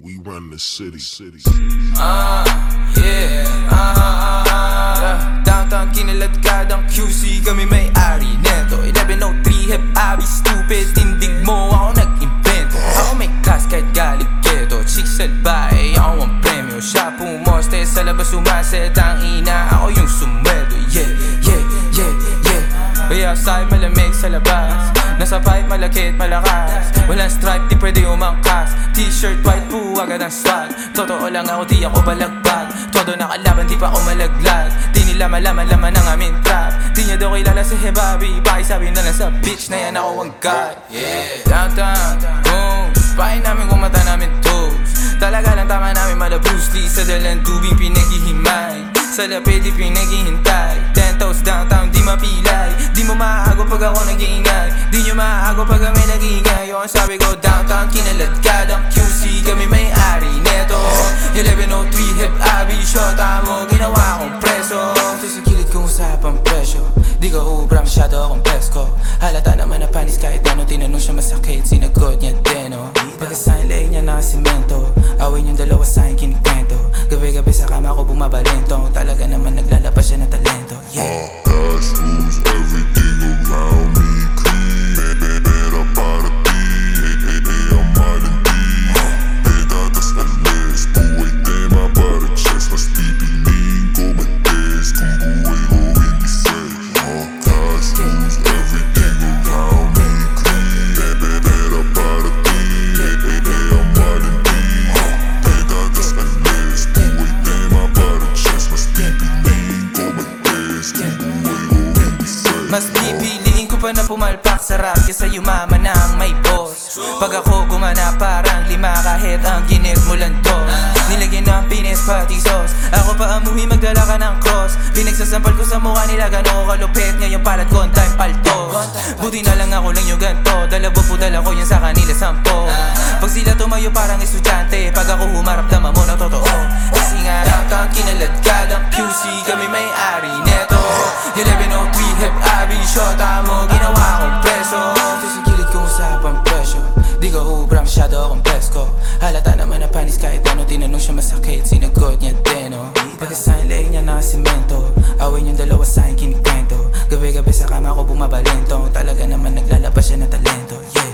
We run the city. city. Ah, yeah, ah, ah, ah. Downtown kinaladkadang QC Kami may-ari neto. 1103 hep abi stupid. Tindig mo ako nag-invento. Ako may class kahit galit ghetto Chicks at bae, ako ang premyo. Siya pumoste sa labas umaset Ang ina, ako yung sumweldo Yeah, yeah, yeah, yeah. Kaya outside malamig sa labas Nasa pipe malakit malakas. Walang stripe di pwede umangkas. T-shirt white agad ang swag Totoo lang ako di ako balagbag Todo nakalaban di pa ako malaglag. Di nila malaman laman ang aming trap. Di niya daw kilala si Hebabi Pakisabi na lang sa bitch na yan ako ang god Yeah. Downtown Boom. Pahin namin kung mata namin toes. Talaga lang tama namin mala Bruce Lee. Sa dalang tubig pinaghihimay Sa lapid di pinaghihintay Toes downtown di mapilay. Di mo maago pag ako nag-iingay. Di nyo maago pag kami nag-iingay. Yung sabi ko downtown kinalad ka ng QC Kami may-ari neto. 1103 hip abi Shota mo ginawa kong preso. Ito sa kilid kong usapang presyo Di ka ubra masyado akong pesko Halata naman na panis kahit ano Tinanong siya masakit. Sinagot Gabi-gabi sa kama ko bumabalento Talaga naman naglalabas siya ng talento. Yeah. Cash rules everything Mas pipiliin ko pa na pumalpak sa rap Kesa yumaman na ang may boss. Pag ako gumana parang lima kahit ang ginit mo lang to. Nilagyan ng pinis pati sauce. Ako pa amuhi magdala ka ng cross. Pinagsasampal ko sa mukha nila gano'n ko kalupit. Ngayon palat ko ang time paltos. Buti na lang ako lang yung ganto. Dalawa po dala ko yan sa kanila sampo. Pag sila tumayo parang estudyante. Pag ako humarap naman mo na totoo. Kasi nga downtown kinalad ka ng QC Kami may-ari siya masakit, sinagot niya din, oh. Pati sa leg niya na simento Awin yung dalawa sa akin kinikento Gabi-gabi sa kama ko bumabalento. Talaga naman naglalabas siya ng talento, yeah.